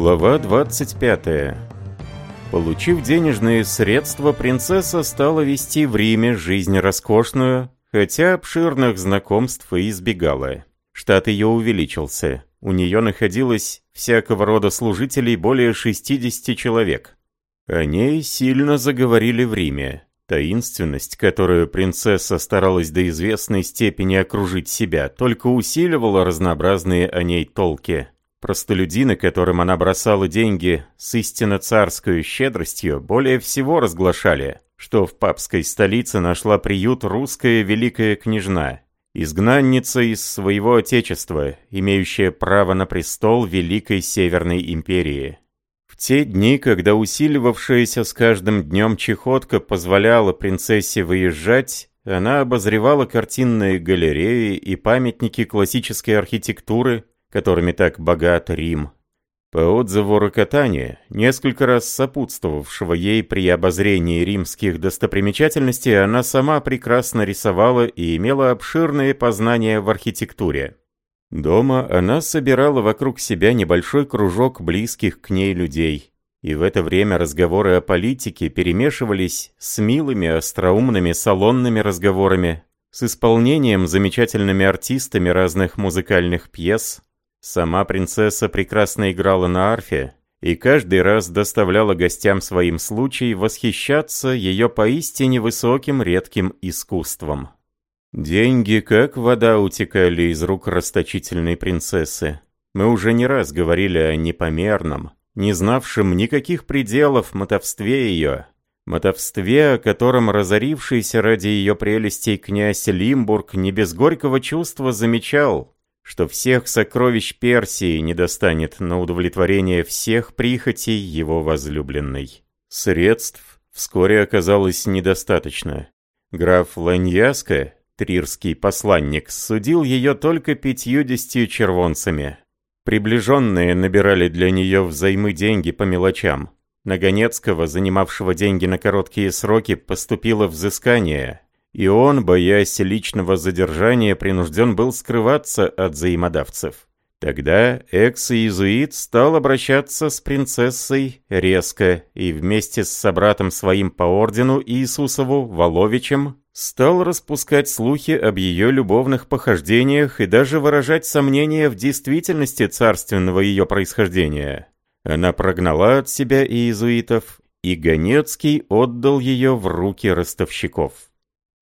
Глава 25. Получив денежные средства, принцесса стала вести в Риме жизнь роскошную, хотя обширных знакомств и избегала. Штат ее увеличился. У нее находилось всякого рода служителей более 60 человек. О ней сильно заговорили в Риме. Таинственность, которую принцесса старалась до известной степени окружить себя, только усиливала разнообразные о ней толки. Простолюдины, которым она бросала деньги с истинно царской щедростью, более всего разглашали, что в папской столице нашла приют русская великая княжна, изгнанница из своего отечества, имеющая право на престол Великой Северной империи. В те дни, когда усиливавшаяся с каждым днем чехотка позволяла принцессе выезжать, она обозревала картинные галереи и памятники классической архитектуры, которыми так богат Рим. По отзыву Рокотани, несколько раз сопутствовавшего ей при обозрении римских достопримечательностей, она сама прекрасно рисовала и имела обширные познания в архитектуре. Дома она собирала вокруг себя небольшой кружок близких к ней людей. И в это время разговоры о политике перемешивались с милыми, остроумными, салонными разговорами, с исполнением замечательными артистами разных музыкальных пьес, Сама принцесса прекрасно играла на арфе и каждый раз доставляла гостям своим случай восхищаться ее поистине высоким редким искусством. Деньги как вода утекали из рук расточительной принцессы. Мы уже не раз говорили о непомерном, не знавшем никаких пределов мотовстве ее, мотовстве, о котором разорившийся ради ее прелестей князь Лимбург не без горького чувства замечал, что всех сокровищ Персии не достанет на удовлетворение всех прихотей его возлюбленной. Средств вскоре оказалось недостаточно. Граф Ланьяска, трирский посланник, судил ее только пятьюдесятью червонцами. Приближенные набирали для нее взаймы деньги по мелочам. На Ганецкого, занимавшего деньги на короткие сроки, поступило взыскание – и он, боясь личного задержания, принужден был скрываться от взаимодавцев. Тогда экс-иезуит стал обращаться с принцессой резко и вместе с собратом своим по ордену Иисусову, Воловичем, стал распускать слухи об ее любовных похождениях и даже выражать сомнения в действительности царственного ее происхождения. Она прогнала от себя иезуитов, и Ганецкий отдал ее в руки ростовщиков.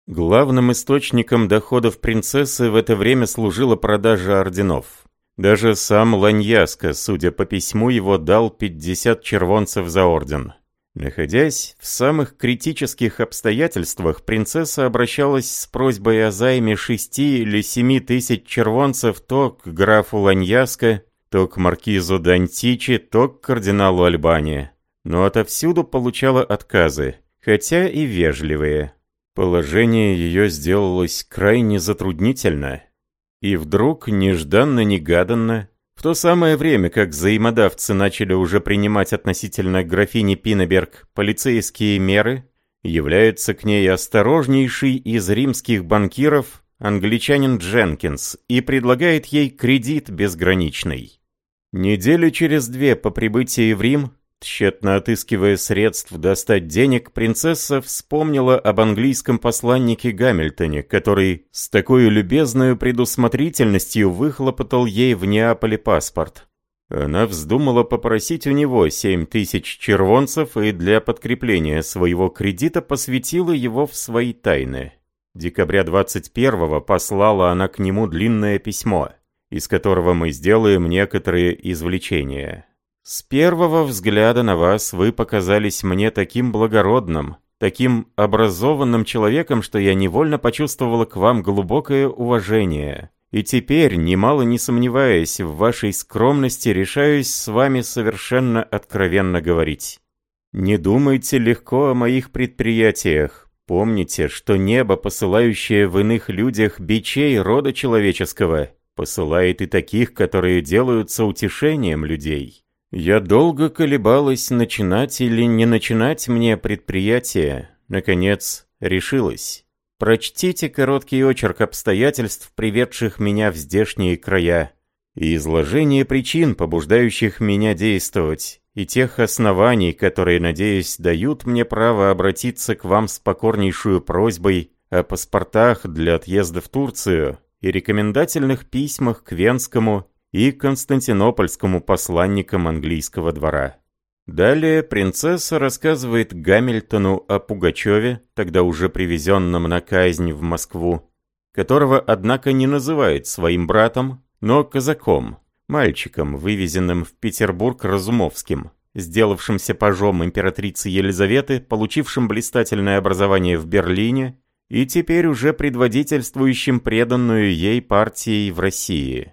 Главным источником доходов принцессы в это время служила продажа орденов. Даже сам Ланьяска, судя по письму, его дал 50 червонцев за орден. Находясь в самых критических обстоятельствах, принцесса обращалась с просьбой о займе 6 или 7 тысяч червонцев то к графу Ланьяска, то к маркизу Дантичи, то к кардиналу Альбани. Но отовсюду получала отказы, хотя и вежливые. Положение ее сделалось крайне затруднительно. И вдруг, нежданно-негаданно, в то самое время, как взаимодавцы начали уже принимать относительно графини Пинеберг полицейские меры, является к ней осторожнейший из римских банкиров англичанин Дженкинс и предлагает ей кредит безграничный. Недели через две по прибытии в Рим Тщетно отыскивая средств достать денег, принцесса вспомнила об английском посланнике Гамильтоне, который с такой любезной предусмотрительностью выхлопотал ей в Неаполе паспорт. Она вздумала попросить у него семь тысяч червонцев и для подкрепления своего кредита посвятила его в свои тайны. Декабря 21-го послала она к нему длинное письмо, из которого мы сделаем некоторые извлечения. С первого взгляда на вас вы показались мне таким благородным, таким образованным человеком, что я невольно почувствовала к вам глубокое уважение. И теперь, немало не сомневаясь в вашей скромности, решаюсь с вами совершенно откровенно говорить. Не думайте легко о моих предприятиях. Помните, что небо, посылающее в иных людях бичей рода человеческого, посылает и таких, которые делаются утешением людей. Я долго колебалась, начинать или не начинать мне предприятие. Наконец, решилась. Прочтите короткий очерк обстоятельств, приведших меня в здешние края. и изложение причин, побуждающих меня действовать, и тех оснований, которые, надеюсь, дают мне право обратиться к вам с покорнейшую просьбой о паспортах для отъезда в Турцию и рекомендательных письмах к Венскому и Константинопольскому посланникам английского двора. Далее принцесса рассказывает Гамильтону о Пугачеве, тогда уже привезенном на казнь в Москву, которого, однако, не называет своим братом, но казаком, мальчиком, вывезенным в Петербург Разумовским, сделавшимся пажом императрицы Елизаветы, получившим блистательное образование в Берлине и теперь уже предводительствующим преданную ей партией в России.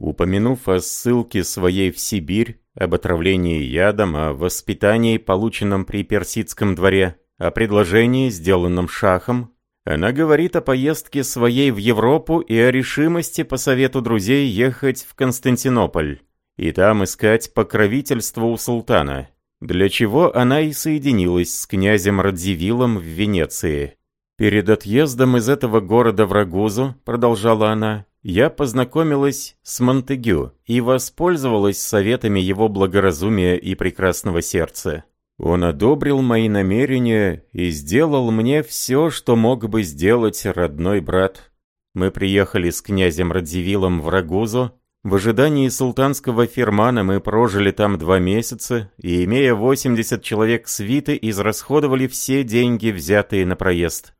Упомянув о ссылке своей в Сибирь, об отравлении ядом, о воспитании, полученном при персидском дворе, о предложении, сделанном шахом, она говорит о поездке своей в Европу и о решимости по совету друзей ехать в Константинополь и там искать покровительство у султана, для чего она и соединилась с князем Радзивиллом в Венеции. «Перед отъездом из этого города в Рагузу, — продолжала она, — я познакомилась с Монтегю и воспользовалась советами его благоразумия и прекрасного сердца. Он одобрил мои намерения и сделал мне все, что мог бы сделать родной брат. Мы приехали с князем Радзивиллом в Рагузу. В ожидании султанского фирмана мы прожили там два месяца и, имея 80 человек свиты, израсходовали все деньги, взятые на проезд.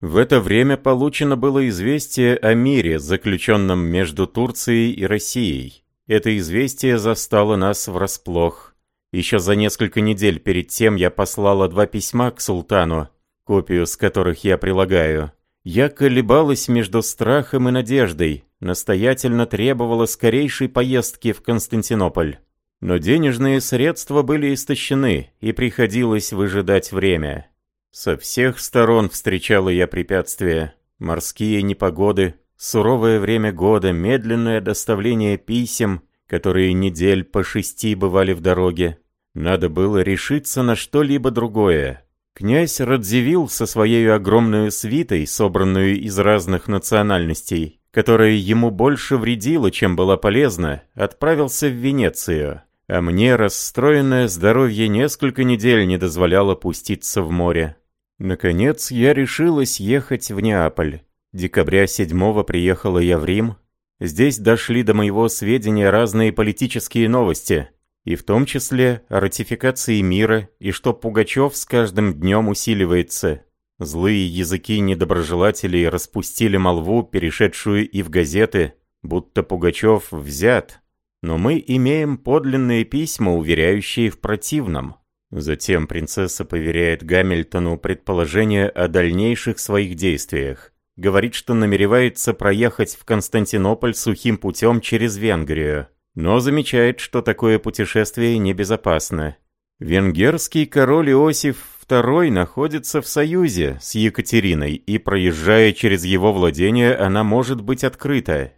В это время получено было известие о мире, заключенном между Турцией и Россией. Это известие застало нас врасплох. Еще за несколько недель перед тем я послала два письма к султану, копию с которых я прилагаю. Я колебалась между страхом и надеждой, настоятельно требовала скорейшей поездки в Константинополь. Но денежные средства были истощены, и приходилось выжидать время. Со всех сторон встречала я препятствия. Морские непогоды, суровое время года, медленное доставление писем, которые недель по шести бывали в дороге. Надо было решиться на что-либо другое. Князь Радзивилл со своей огромной свитой, собранную из разных национальностей, которая ему больше вредила, чем была полезна, отправился в Венецию. А мне расстроенное здоровье несколько недель не дозволяло пуститься в море. Наконец, я решилась ехать в Неаполь. Декабря 7 приехала я в Рим. Здесь дошли до моего сведения разные политические новости, и в том числе о ратификации мира, и что Пугачев с каждым днем усиливается. Злые языки недоброжелателей распустили молву, перешедшую и в газеты, будто Пугачев взят. Но мы имеем подлинные письма, уверяющие в противном. Затем принцесса поверяет Гамильтону предположение о дальнейших своих действиях. Говорит, что намеревается проехать в Константинополь сухим путем через Венгрию. Но замечает, что такое путешествие небезопасно. Венгерский король Иосиф II находится в союзе с Екатериной, и проезжая через его владение, она может быть открыта.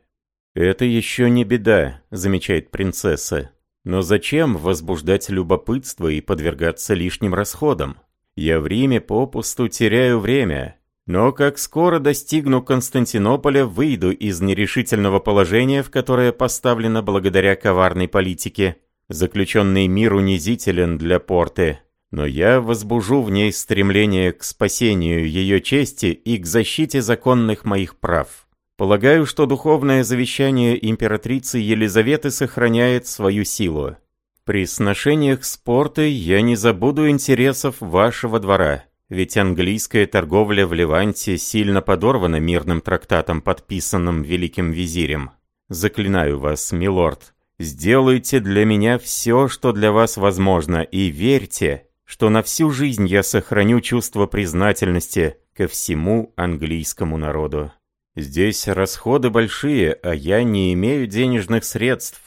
«Это еще не беда», — замечает принцесса. Но зачем возбуждать любопытство и подвергаться лишним расходам? Я в Риме попусту теряю время. Но как скоро достигну Константинополя, выйду из нерешительного положения, в которое поставлено благодаря коварной политике. Заключенный мир унизителен для порты. Но я возбужу в ней стремление к спасению ее чести и к защите законных моих прав. Полагаю, что духовное завещание императрицы Елизаветы сохраняет свою силу. При сношениях с портой я не забуду интересов вашего двора, ведь английская торговля в Леванте сильно подорвана мирным трактатом, подписанным великим визирем. Заклинаю вас, милорд, сделайте для меня все, что для вас возможно, и верьте, что на всю жизнь я сохраню чувство признательности ко всему английскому народу. Здесь расходы большие, а я не имею денежных средств.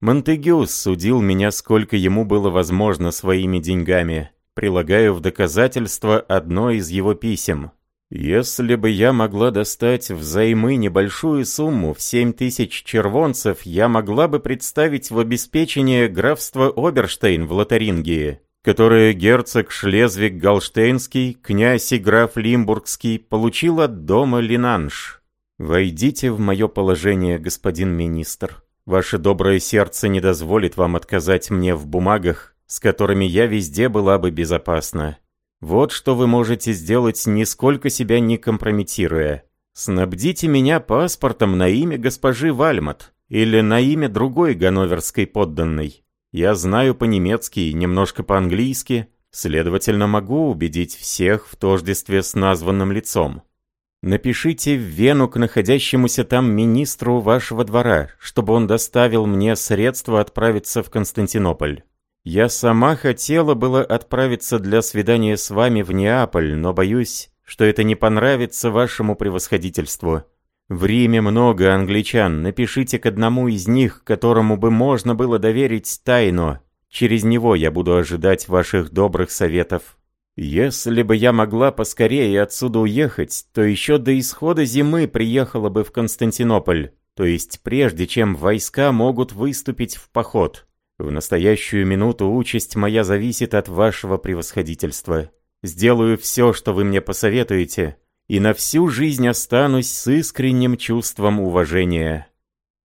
Монтегюс судил меня, сколько ему было возможно своими деньгами. Прилагаю в доказательство одно из его писем. Если бы я могла достать взаймы небольшую сумму в семь тысяч червонцев, я могла бы представить в обеспечение графства Оберштейн в Лотарингии, которое герцог Шлезвиг-Галштейнский, князь и граф Лимбургский получил от дома Линанш. «Войдите в мое положение, господин министр. Ваше доброе сердце не дозволит вам отказать мне в бумагах, с которыми я везде была бы безопасна. Вот что вы можете сделать, нисколько себя не компрометируя. Снабдите меня паспортом на имя госпожи Вальмот или на имя другой ганноверской подданной. Я знаю по-немецки и немножко по-английски, следовательно, могу убедить всех в тождестве с названным лицом. Напишите в Вену к находящемуся там министру вашего двора, чтобы он доставил мне средства отправиться в Константинополь. Я сама хотела было отправиться для свидания с вами в Неаполь, но боюсь, что это не понравится вашему превосходительству. В Риме много англичан, напишите к одному из них, которому бы можно было доверить тайну. Через него я буду ожидать ваших добрых советов. Если бы я могла поскорее отсюда уехать, то еще до исхода зимы приехала бы в Константинополь, то есть прежде чем войска могут выступить в поход. В настоящую минуту участь моя зависит от вашего превосходительства. Сделаю все, что вы мне посоветуете, и на всю жизнь останусь с искренним чувством уважения».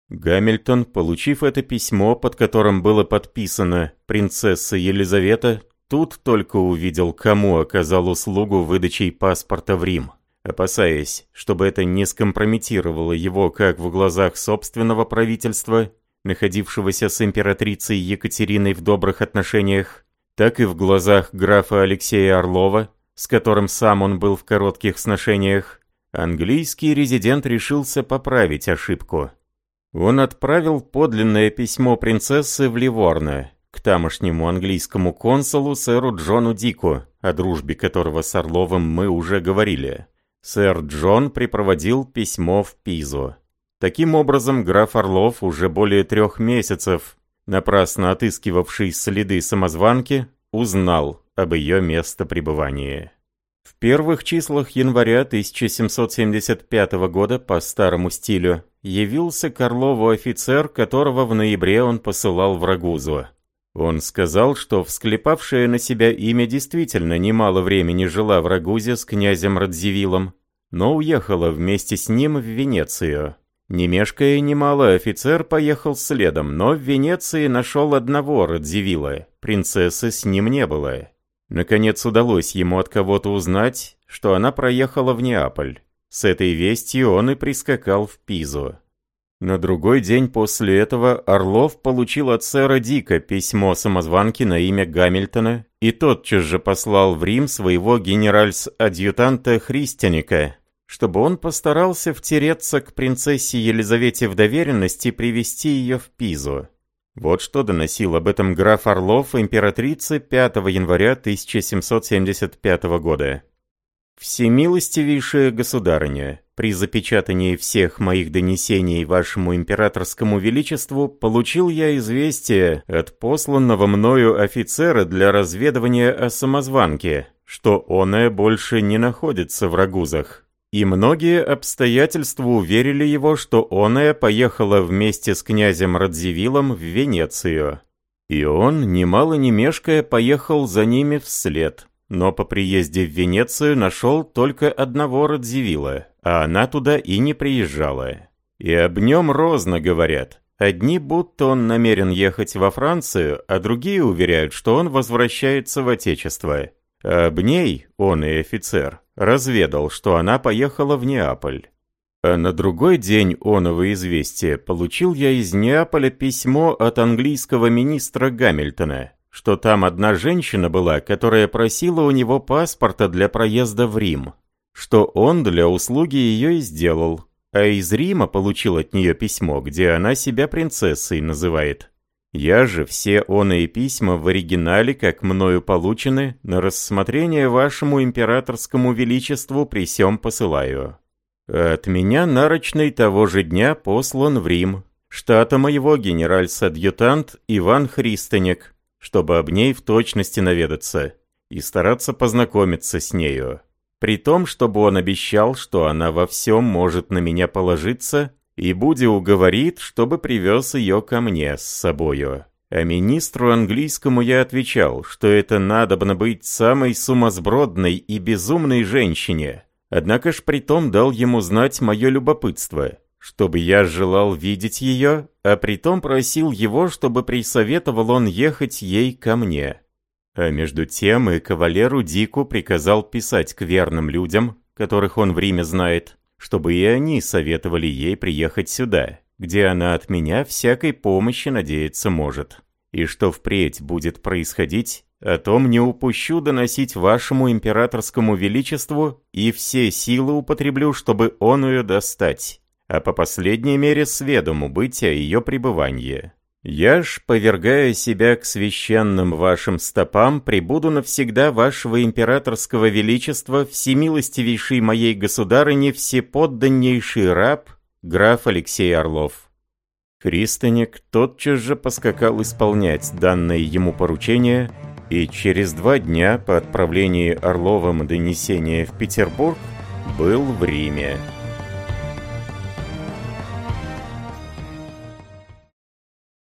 Гамильтон, получив это письмо, под которым было подписано «Принцесса Елизавета», тут только увидел, кому оказал услугу выдачей паспорта в Рим. Опасаясь, чтобы это не скомпрометировало его как в глазах собственного правительства, находившегося с императрицей Екатериной в добрых отношениях, так и в глазах графа Алексея Орлова, с которым сам он был в коротких сношениях, английский резидент решился поправить ошибку. Он отправил подлинное письмо принцессы в Ливорно, к тамошнему английскому консулу сэру Джону Дику, о дружбе которого с Орловым мы уже говорили. Сэр Джон припроводил письмо в Пизу. Таким образом, граф Орлов уже более трех месяцев, напрасно отыскивавший следы самозванки, узнал об ее местопребывании. В первых числах января 1775 года по старому стилю явился к Орлову офицер, которого в ноябре он посылал в Рагузу. Он сказал, что всклепавшая на себя имя действительно немало времени жила в Рагузе с князем Радзивиллом, но уехала вместе с ним в Венецию. Не мешкая немало, офицер поехал следом, но в Венеции нашел одного Радзивилла, принцессы с ним не было. Наконец удалось ему от кого-то узнать, что она проехала в Неаполь. С этой вестью он и прискакал в Пизу. На другой день после этого Орлов получил от сэра Дика письмо самозванки на имя Гамильтона и тотчас же послал в Рим своего генеральс-адъютанта Христианика, чтобы он постарался втереться к принцессе Елизавете в доверенность и привести ее в Пизу. Вот что доносил об этом граф Орлов императрице 5 января 1775 года. «Всемилостивейшая государыня, при запечатании всех моих донесений вашему императорскому величеству получил я известие от посланного мною офицера для разведывания о самозванке, что оное больше не находится в Рагузах, и многие обстоятельства уверили его, что оная поехала вместе с князем Радзивиллом в Венецию. И он, немало не мешкая, поехал за ними вслед. Но по приезде в Венецию нашел только одного Радзивилла, а она туда и не приезжала. И об нем розно говорят. Одни будто он намерен ехать во Францию, а другие уверяют, что он возвращается в Отечество. А об ней, он и офицер, разведал, что она поехала в Неаполь. А на другой день оного известия получил я из Неаполя письмо от английского министра Гамильтона, что там одна женщина была, которая просила у него паспорта для проезда в Рим, что он для услуги ее и сделал, а из Рима получил от нее письмо, где она себя принцессой называет. Я же все оные письма в оригинале, как мною получены, на рассмотрение вашему императорскому величеству при сём посылаю. От меня нарочный того же дня послан в Рим, штата моего генераль-садъютант Иван Христонек, чтобы об ней в точности наведаться и стараться познакомиться с нею. При том, чтобы он обещал, что она во всем может на меня положиться и Буди уговорит, чтобы привез ее ко мне с собою. А министру английскому я отвечал, что это надобно быть самой сумасбродной и безумной женщине. Однако ж притом дал ему знать мое любопытство, чтобы я желал видеть ее, а притом просил его, чтобы присоветовал он ехать ей ко мне. А между тем и кавалеру Дику приказал писать к верным людям, которых он в Риме знает, чтобы и они советовали ей приехать сюда, где она от меня всякой помощи надеяться может. И что впредь будет происходить, о том не упущу доносить вашему императорскому величеству и все силы употреблю, чтобы он ее достать, а по последней мере сведому быть о ее пребывании. Я ж, повергая себя к священным вашим стопам, прибуду навсегда вашего императорского величества, всемилостивейшей моей государыне, всеподданнейший раб, граф Алексей Орлов. Христоник тотчас же поскакал исполнять данное ему поручение, и через два дня по отправлении Орловым донесения в Петербург был в Риме.